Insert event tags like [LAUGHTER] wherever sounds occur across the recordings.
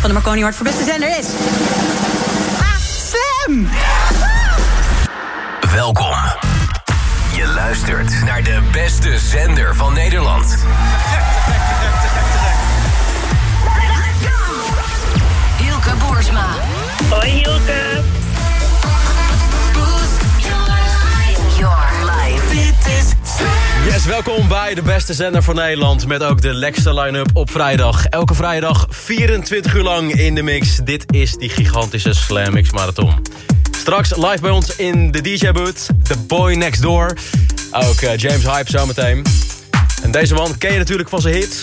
van de Marconi Award voor beste zender is... Sam! Welkom. Je luistert naar de beste zender van Nederland. Yes, welkom bij de beste zender van Nederland... met ook de lekste line-up op vrijdag. Elke vrijdag 24 uur lang in de mix. Dit is die gigantische Slam Mix Marathon. Straks live bij ons in de DJ-boot, The Boy Next Door. Ook eh, James Hype zometeen. En deze man ken je natuurlijk van zijn hits.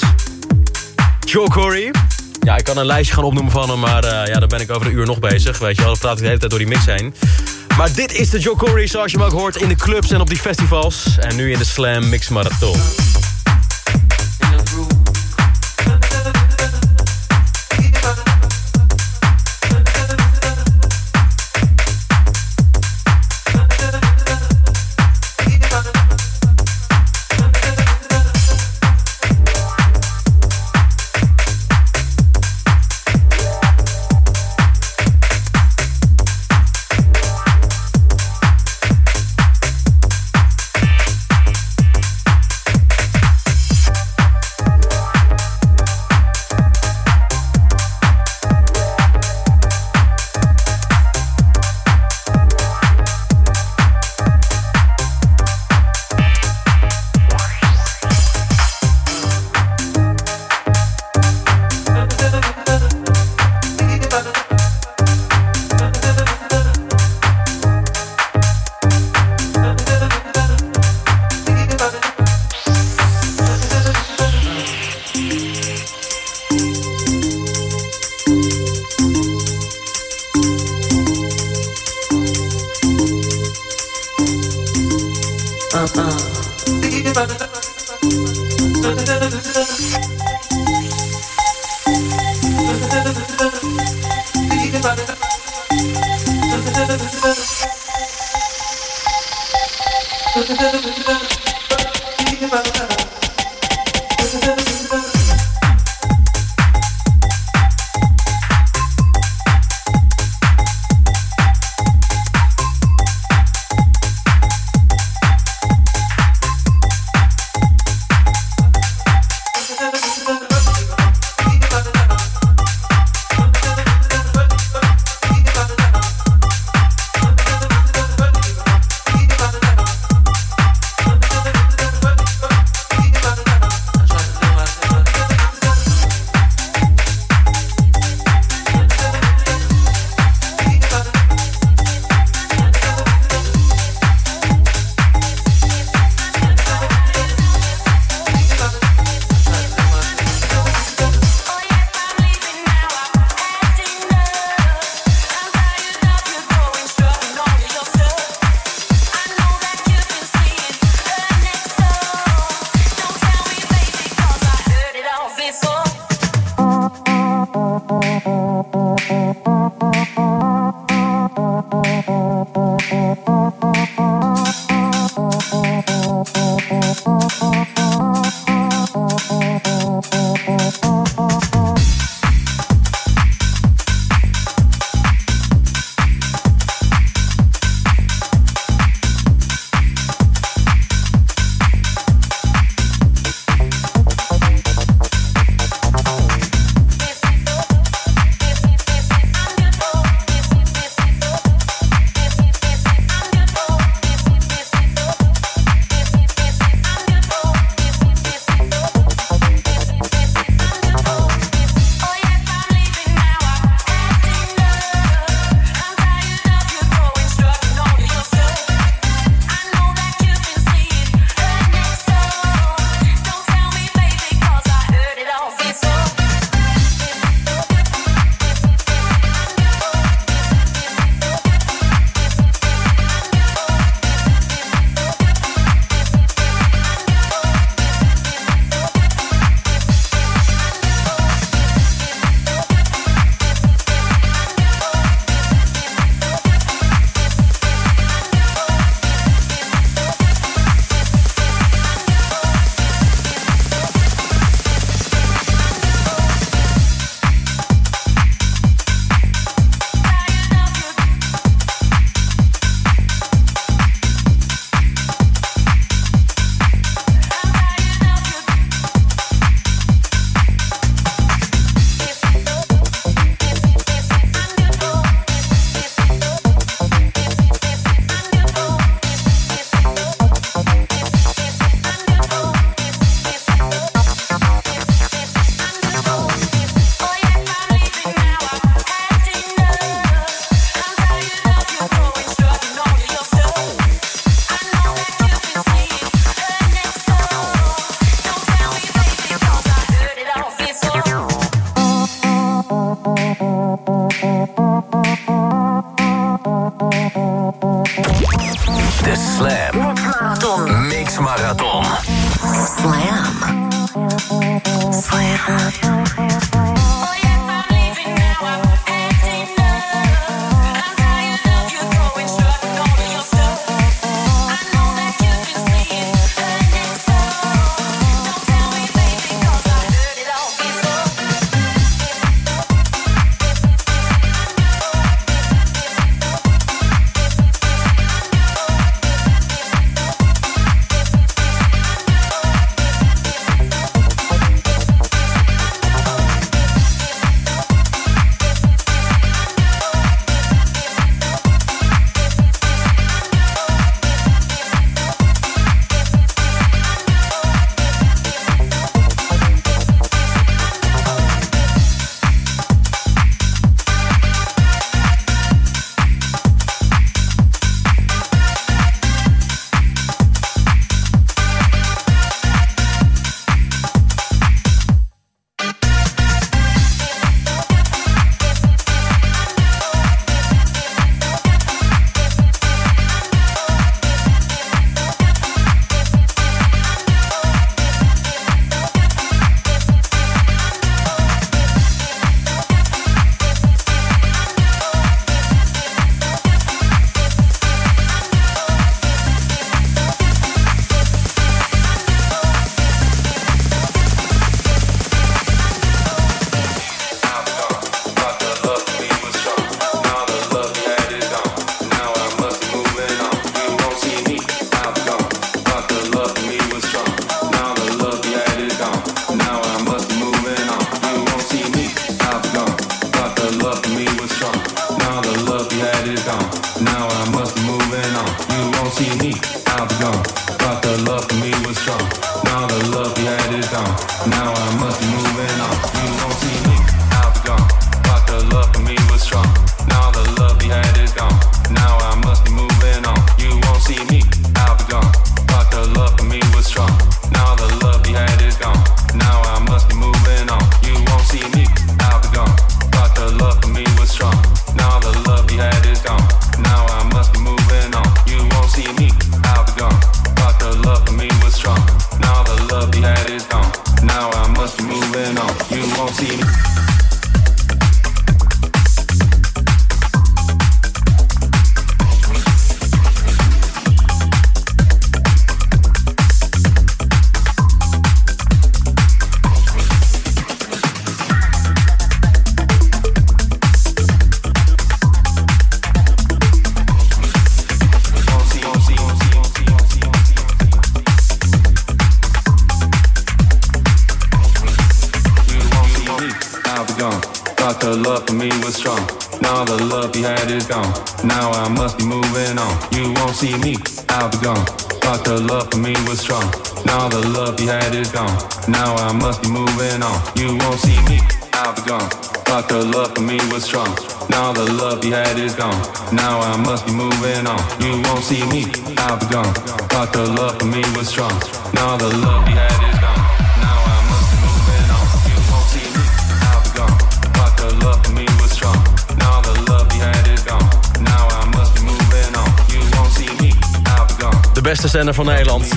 Joe Corey. Ja, ik kan een lijstje gaan opnoemen van hem, maar eh, ja, dan ben ik over een uur nog bezig. Weet je wel, dan praat ik de hele tijd door die mix heen. Maar dit is de Joe Corey zoals je hem ook hoort in de clubs en op die festivals. En nu in de Slam Mix Marathon.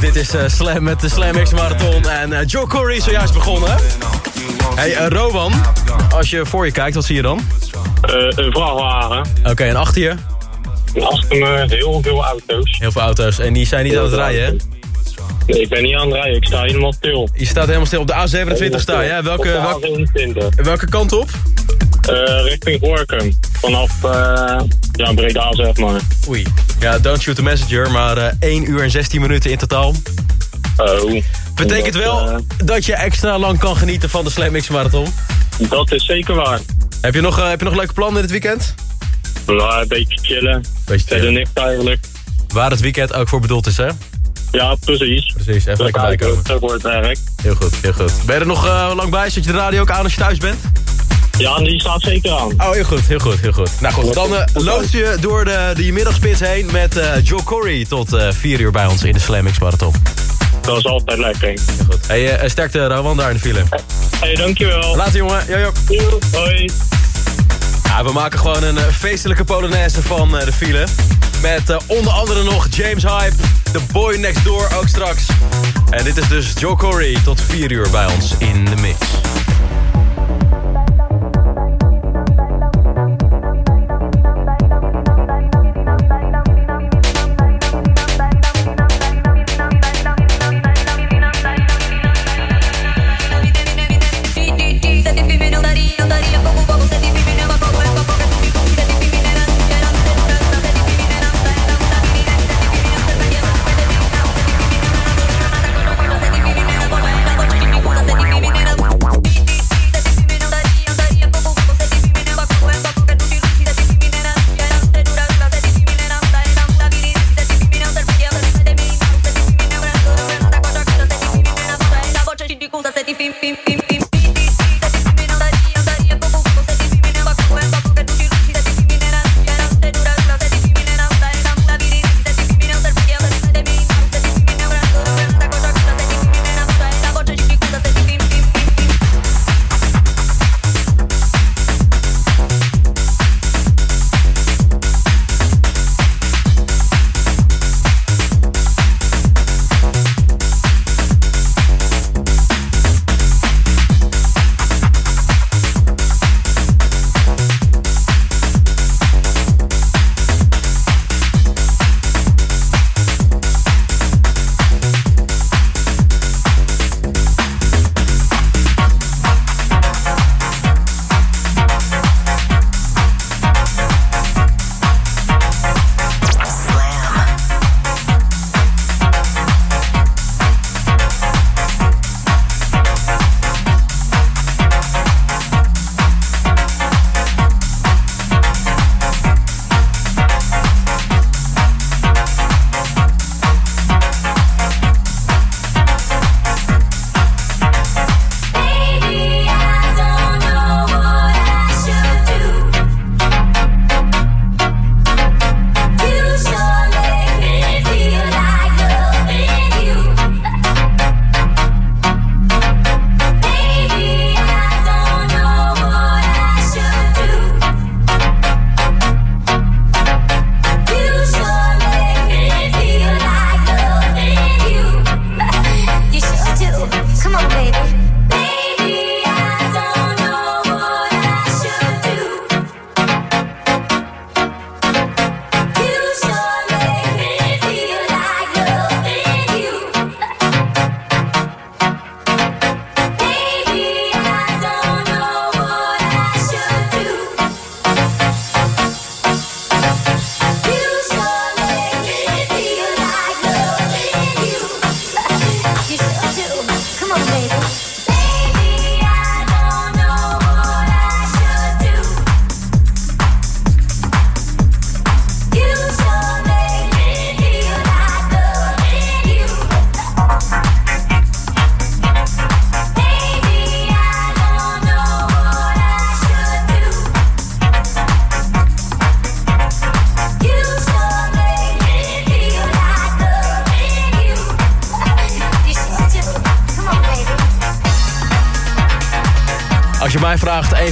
Dit is uh, Slam met de Slam X Marathon. En uh, Joe Corey is zojuist begonnen. Hey, uh, Rowan, als je voor je kijkt, wat zie je dan? een vrachtwagen. Oké, okay, en achter je? Achter me heel veel auto's. Heel veel auto's. En die zijn niet aan het rijden, hè? Nee, ik ben niet aan het rijden. Ik sta helemaal stil. Je staat helemaal stil. Op de A27 sta je, Welke, welke, welke kant op? Richting Gorkum. Vanaf ja, Breda, zeg maar. Oei. Ja, don't shoot the messenger, maar uh, 1 uur en 16 minuten in totaal. Oh. Betekent dat, wel dat je extra lang kan genieten van de Slam X Marathon? Dat is zeker waar. Heb je nog, heb je nog leuke plannen dit weekend? Nou, een beetje chillen. Beetje chillen. Niks eigenlijk. Waar het weekend ook voor bedoeld is, hè? Ja, precies. Precies, even lekker bijkomen. Dat wordt werk. Heel goed, heel goed. Ben je er nog lang bij? Zet je de radio ook aan als je thuis bent? Ja, die staat zeker aan. Oh, heel goed, heel goed, heel goed. Nou goed, dan uh, loopt je door de, de middagspits heen met uh, Joe Corey tot uh, 4 uur bij ons in de Slam X Marathon. Dat is altijd lekker. Heel goed. Hey, sterkte Rowan daar in de file. Hey, dankjewel. Later jongen. Yo. Yo, hoi. Ja, we maken gewoon een feestelijke polonaise van de file. Met onder andere nog James Hype, The Boy Next Door ook straks. En dit is dus Joe Corey tot 4 uur bij ons in de mix.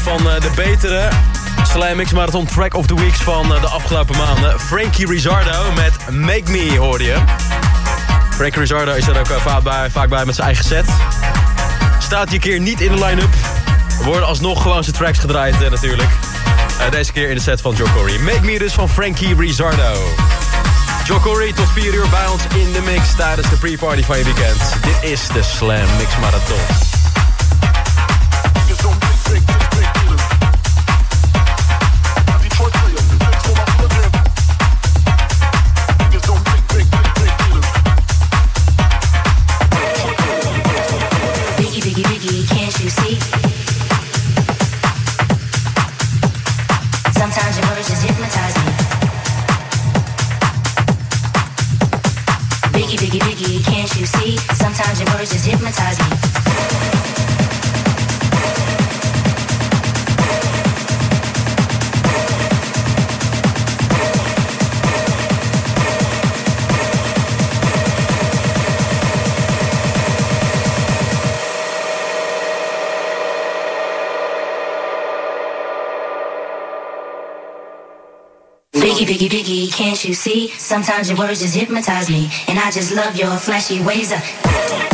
Van eh, de betere Slam Marathon Track of the Weeks van eh, de afgelopen maanden. Frankie Rizzardo met Make Me hoorde je. Frankie Rizzardo is er ook eh, vaak bij, vaak bij met zijn eigen set. Staat die keer niet in de line-up. Worden alsnog gewoon zijn tracks gedraaid natuurlijk. deze keer in de set van Joe Corey. Make Me dus van Frankie Rizzardo. Joe Corey tot 4 uur bij ons in de mix tijdens de pre-party van je weekend. Dit is de Slam Mix Marathon. Biggie, biggie, biggie, can't you see? Sometimes your words just hypnotize me. Biggie, biggie, biggie, can't you see? Sometimes your words just hypnotize me, and I just love your flashy ways. Of...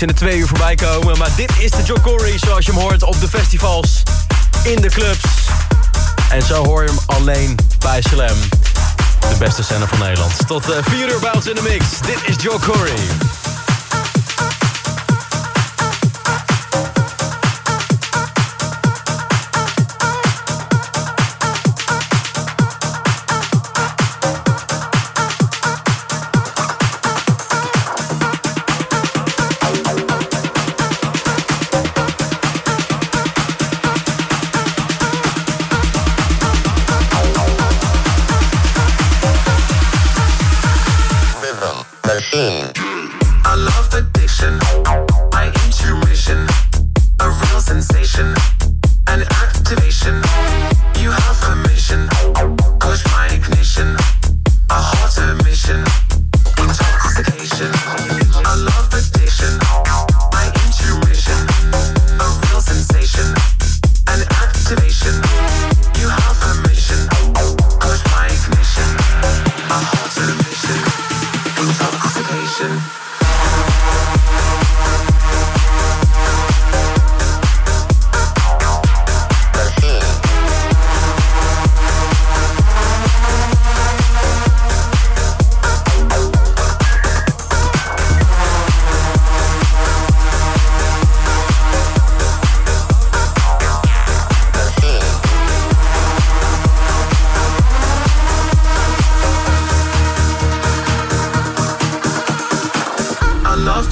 eens in de twee uur voorbij komen. Maar dit is de Joe Corey zoals je hem hoort op de festivals, in de clubs. En zo hoor je hem alleen bij Slam. De beste zender van Nederland. Tot 4 uur bij in de mix. Dit is Joe Corey.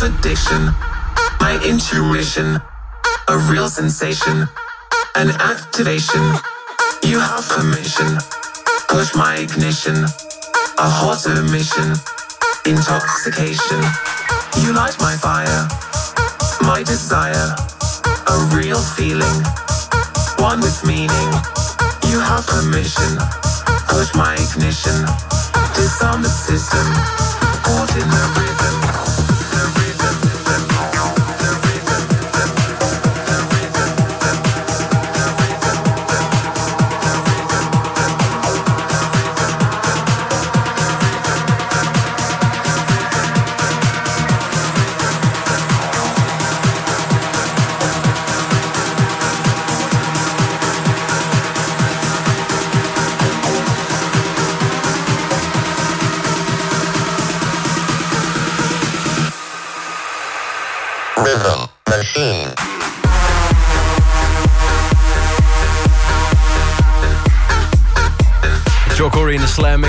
Addiction, my intuition, a real sensation, an activation. You have permission, push my ignition, a hotter mission, intoxication. You light my fire, my desire, a real feeling, one with meaning. You have permission, push my ignition, disarm the system, caught in the rhythm.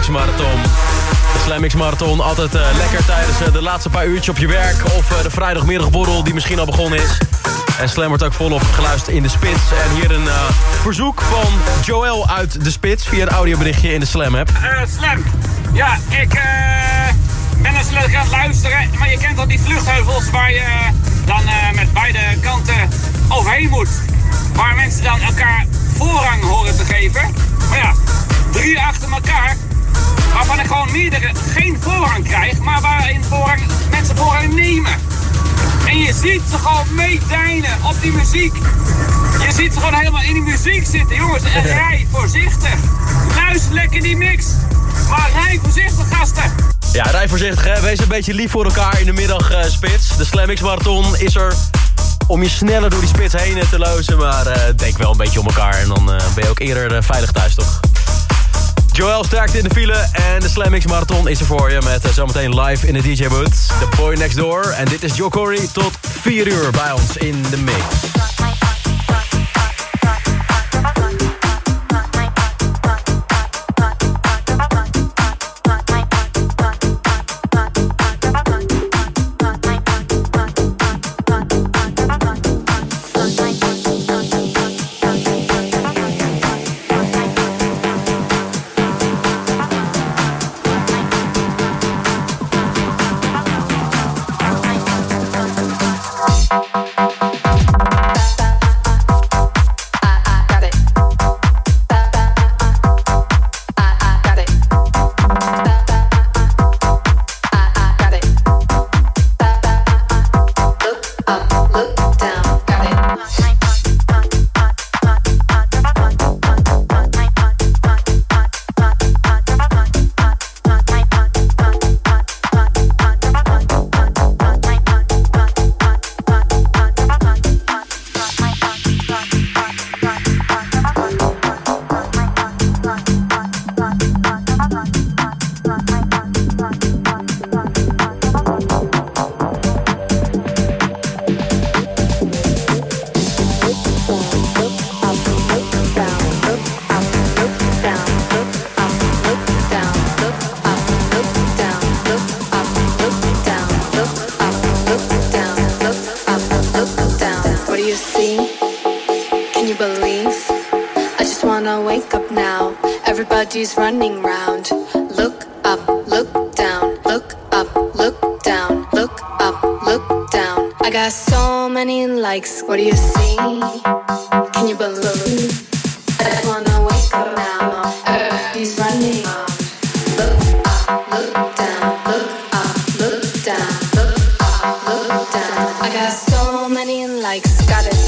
Marathon. De Slam Mix Marathon altijd eh, lekker tijdens eh, de laatste paar uurtjes op je werk... of eh, de vrijdagmiddagborrel die misschien al begonnen is. En Slam wordt ook volop geluisterd in de Spits. En hier een verzoek van Joël uit de Spits... via een audioberichtje in de Slam-app. Slam. Ja, ik ben dus leuk aan het luisteren. Maar je kent al die vluchtheuvels waar je dan met beide kanten overheen moet. Waar mensen dan elkaar voorrang horen te geven. Maar ja, drie achter elkaar. Waarvan ik gewoon meerdere geen voorrang krijg. Maar waarin voorrang, mensen voorrang nemen. En je ziet ze gewoon meedijnen op die muziek. Je ziet ze gewoon helemaal in die muziek zitten. Jongens, en [LAUGHS] rij voorzichtig. Luister lekker die mix. Maar rij voorzichtig, gasten. Ja, rij voorzichtig hè. Wees een beetje lief voor elkaar in de middagspits. de Slam Mix Marathon is er om je sneller door die spits heen te lozen. Maar eh, denk wel een beetje om elkaar. En dan eh, ben je ook eerder eh, veilig thuis, toch? Joël sterkt in de file en de Slam Mix Marathon is er voor je... met eh, zometeen live in de DJ booth, The Boy Next Door. En dit is Joe Corey tot 4 uur bij ons in de mix. Likes. What do you see? Can you believe? I just wanna wake up now. Running. Look up, look down. Look up, look down. Look up, look down. I got so many likes. Got it.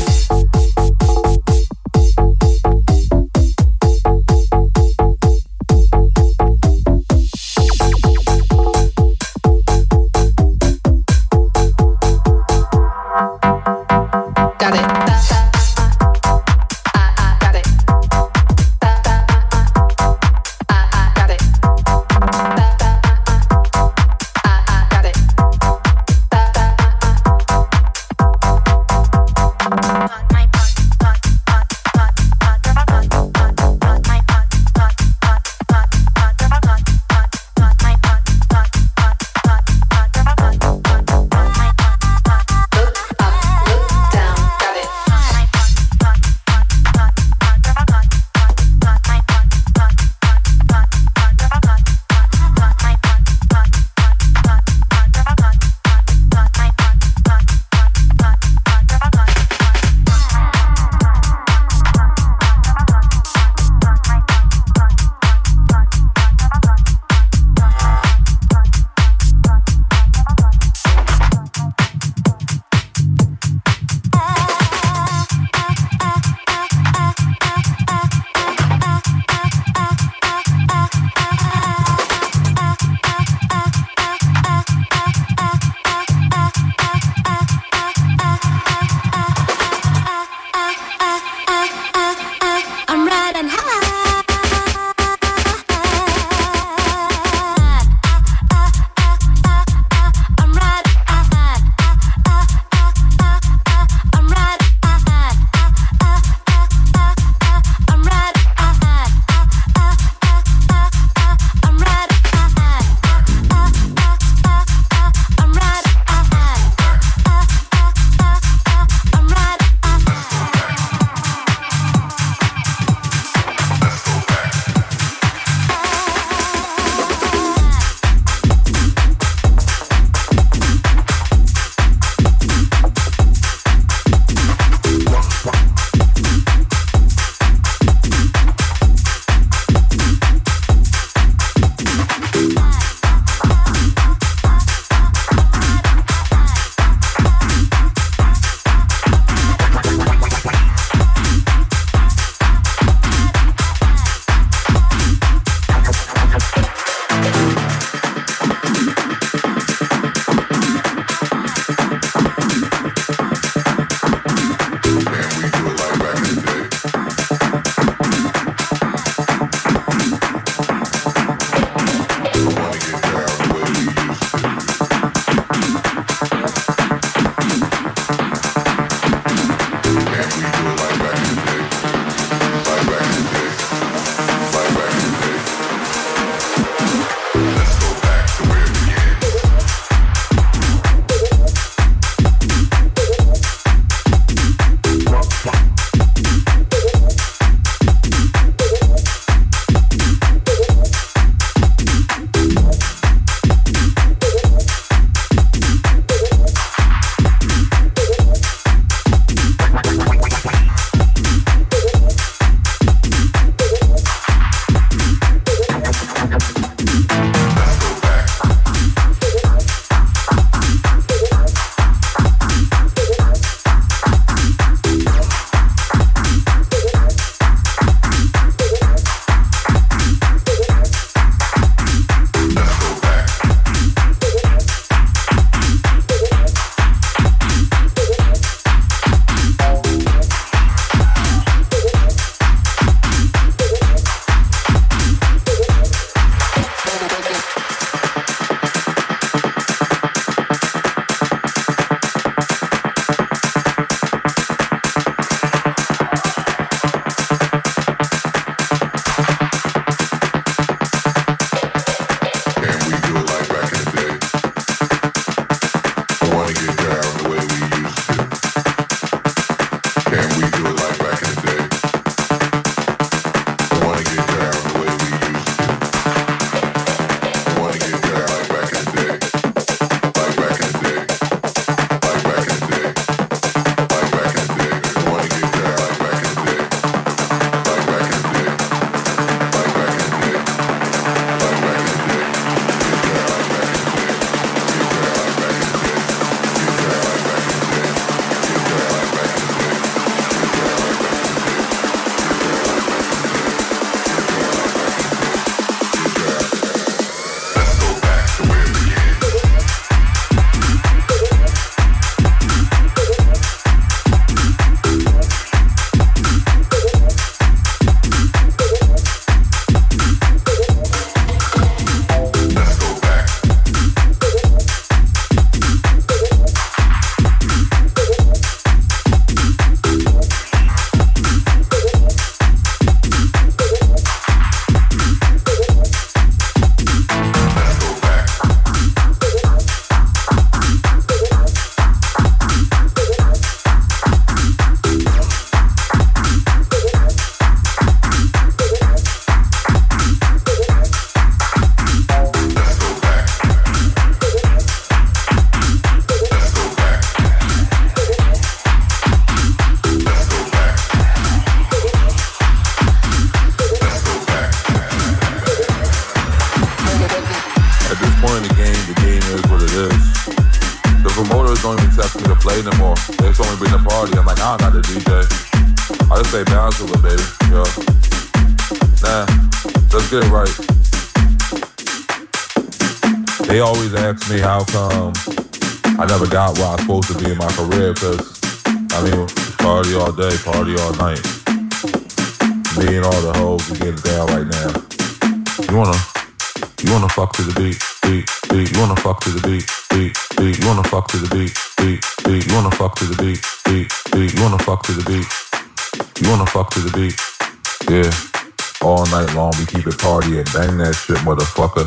Motherfucker.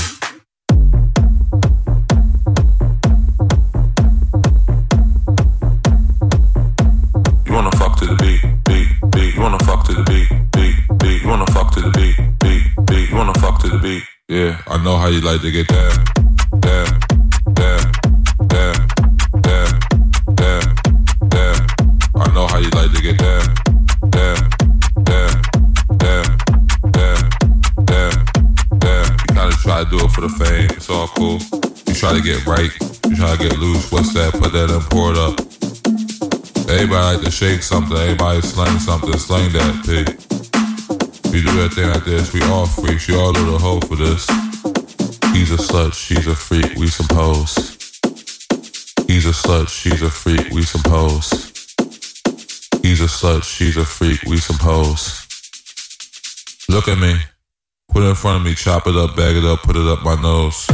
You wanna fuck to the beat, beat, beat. You wanna fuck to the beat, beat, beat. You wanna fuck to the beat, beat, beat. You wanna fuck to the beat. Yeah, I know how you like to get down, try to get right. You try to get loose. What's that? Put that in, pour it up. Everybody like to shake something. Everybody slang something. Slang that, P. We do that thing like this. We all freaks. You all little hoe for this. He's a slut. She's a freak. We suppose. He's a slut. She's a freak. We suppose. He's a slut. She's a freak. We suppose. Look at me. Put it in front of me. Chop it up. Bag it up. Put it up my nose.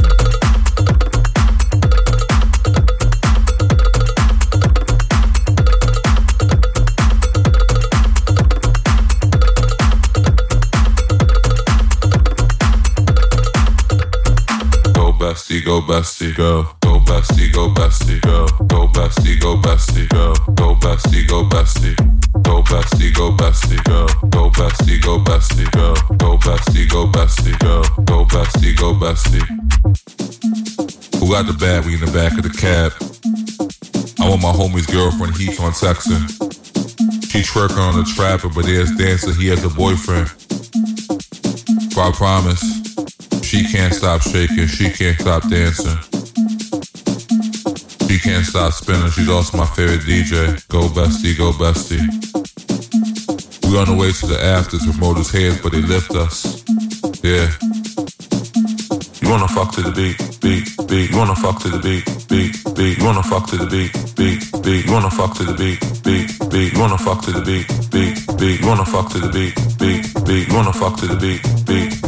Bestie, go bestie, go. Go bestie, go bestie, go. Go bestie, go bestie, go. Go bestie, go bestie. Go bestie, go bestie, go. Go bestie, go bestie, go. Go bestie, go bestie, go. Go bestie, go bestie. Who got the bad? We in the back of the cab. I want my homie's girlfriend. He's on texting. She twerking on the trapper, but there's dancer. He has a boyfriend. But I promise. She can't stop shaking. She can't stop dancing. She can't stop spinning. She's also my favorite DJ. Go bestie, go bestie. We on the way to the afters with motors hands, but they lift us. Yeah. You wanna fuck to the beat, beat, beat. You wanna fuck to the beat, beat, beat. You wanna fuck to the beat, beat, beat. You wanna fuck to the beat, beat, beat. You wanna fuck to the beat, beat, beat. You wanna fuck to the beat, beat, beat. You wanna fuck to the beat, beat,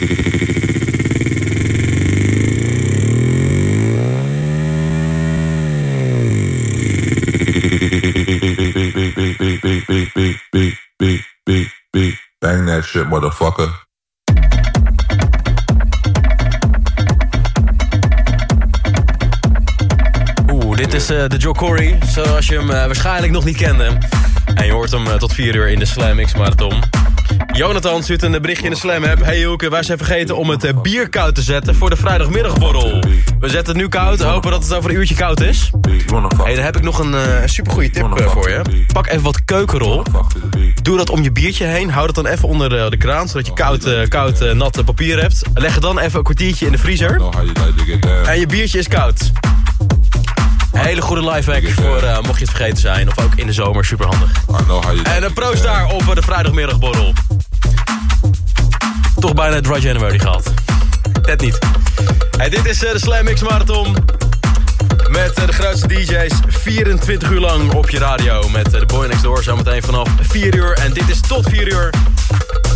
shit, motherfucker. Oeh, dit is eh, de Joe Corey, zoals je hem eh, waarschijnlijk nog niet kende. En je hoort hem eh, tot 4 uur in de Slam X Marathon. Jonathan stuurt een berichtje in de Slam app. Hey Hilke, wij zijn vergeten om het eh, bier koud te zetten voor de vrijdagmiddagborrel. We zetten het nu koud, hopen dat het over een uurtje koud is. Hey, dan heb ik nog een uh, supergoeie tip eh, voor je. Pak even wat keukenrol. Doe dat om je biertje heen. Hou dat dan even onder de, kraan, zodat je koud, eh, koud eh, nat papier hebt. Leg het dan even een kwartiertje in de vriezer. En je biertje is koud. Een hele goede lifehack voor eh, mocht je het vergeten zijn. Of ook in de zomer, super handig. En een proost daar op eh, de vrijdagmiddagborrel. Toch bijna Dry January gehad. Net niet. Hey, dit is eh, de Slam X Marathon. Met de grootste DJ's 24 uur lang op je radio. Met de Boy Next Door zometeen vanaf 4 uur. En dit is tot 4 uur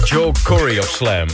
Joe Corey op Slam.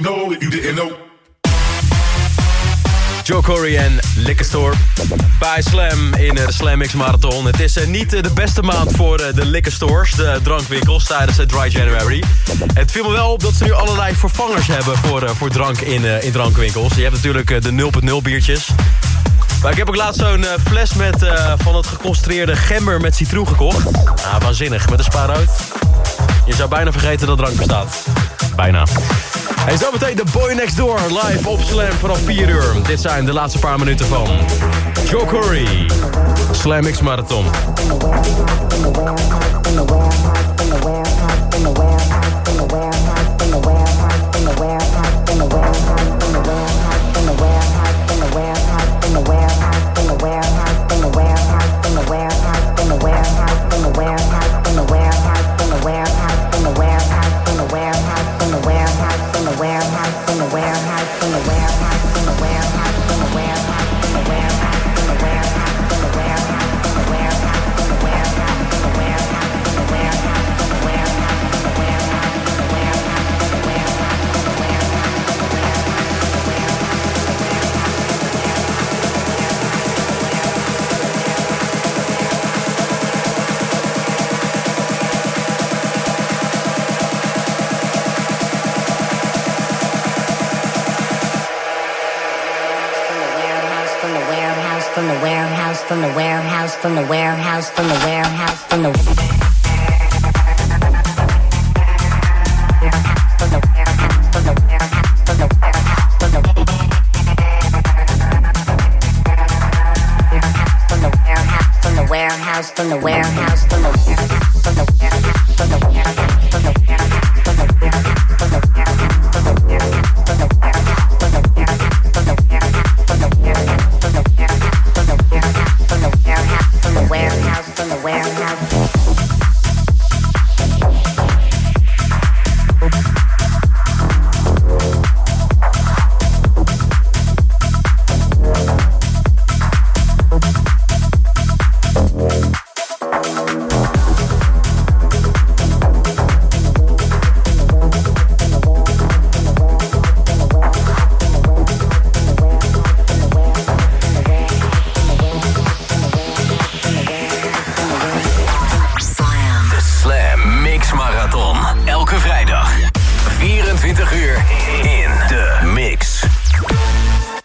know if you didn't know. Joe Corey en Likkerstore bij Slam in de Slammix Marathon. Het is eh, niet eh, de beste maand voor eh, de Likkerstores, de drankwinkels, tijdens het Dry January. Het viel me wel op dat ze nu allerlei vervangers hebben voor, voor drank in, in drankwinkels. Je hebt natuurlijk de 0.0 biertjes. Maar ik heb ook laatst zo'n fles met, van het geconcentreerde gember met citroen gekocht. Ah, waanzinnig, met een uit. Je zou bijna vergeten dat drank bestaat. Bijna. En zometeen de Boy Next Door live op Slam vanaf 4 uur. Dit zijn de laatste paar minuten van Joe Curry. Slam X Marathon. warehouse, in the warehouse. warehouse, from the warehouse, from the warehouse, from the.